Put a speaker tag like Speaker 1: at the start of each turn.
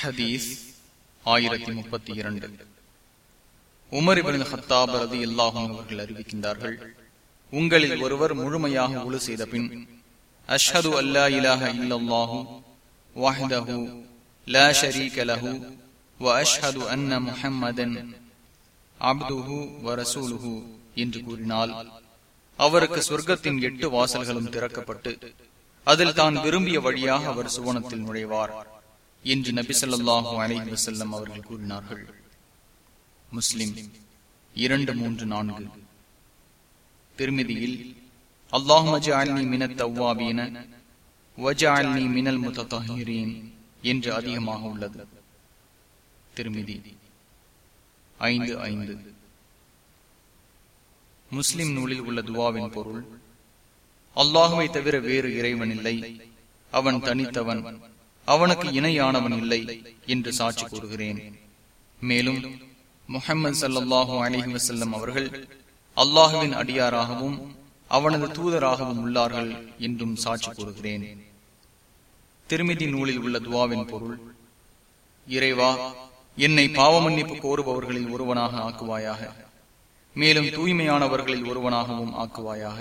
Speaker 1: ஹதீஸ் ஆயிரத்தி முப்பத்தி இரண்டு. உமரிபின் ஹத்தாப் ரதி அல்லாஹும் அவர்கள் அறிவிக்கின்றார்கள் உங்களில் ஒருவர் முழுமையாக உழு செய்த பின் அஷ்ஹது அல்லா இலாஹ இல்லல்லாஹு வாஹிதஹு லா ஷரீக லஹு வ அஷ்ஹது அன்ன முஹம்மதன் அப்துஹு வ ரசூலுஹு என்று கூறினால் அவருக்கு சொர்க்கத்தின் எட்டு வாசல்களும் திறக்கப்பட்டு அதில் தான் விரும்பிய வழியாக அவர் சுவனத்தில் நுழைவார். என்று நபி சொல்லாஹு அலைஹி வசல்லம் அவர்கள் கூறினார்கள். முஸ்லிம் இரண்டு மூன்று நான்கு. திருமதியில் அல்லாஹு தவ்வாபீன மினல் முத்தஹீரீன் என்று அதிகமாக உள்ளது. திருமிதி ஐந்து ஐந்து. முஸ்லிம் நூலில் உள்ள துவாவின் பொருள் அல்லாஹுவை தவிர வேறு இறைவன் இல்லை. அவன் தனித்தவன். அவனுக்கு இணையானவன் இல்லை என்று சாட்சி கூறுகிறேன். மேலும் முகமது சல்லாஹூ அலஹி வசல்லம் அவர்கள் அல்லாஹுவின் அடியாராகவும் அவனது தூதராகவும் உள்ளார்கள் என்றும் சாட்சி கூறுகிறேன். திருமிதி நூலில் உள்ள துவாவின் பொருள் இறைவா என்னை பாவ மன்னிப்பு கோருபவர்களில் ஒருவனாக ஆக்குவாயாக மேலும் தூய்மையானவர்களில் ஒருவனாகவும் ஆக்குவாயாக.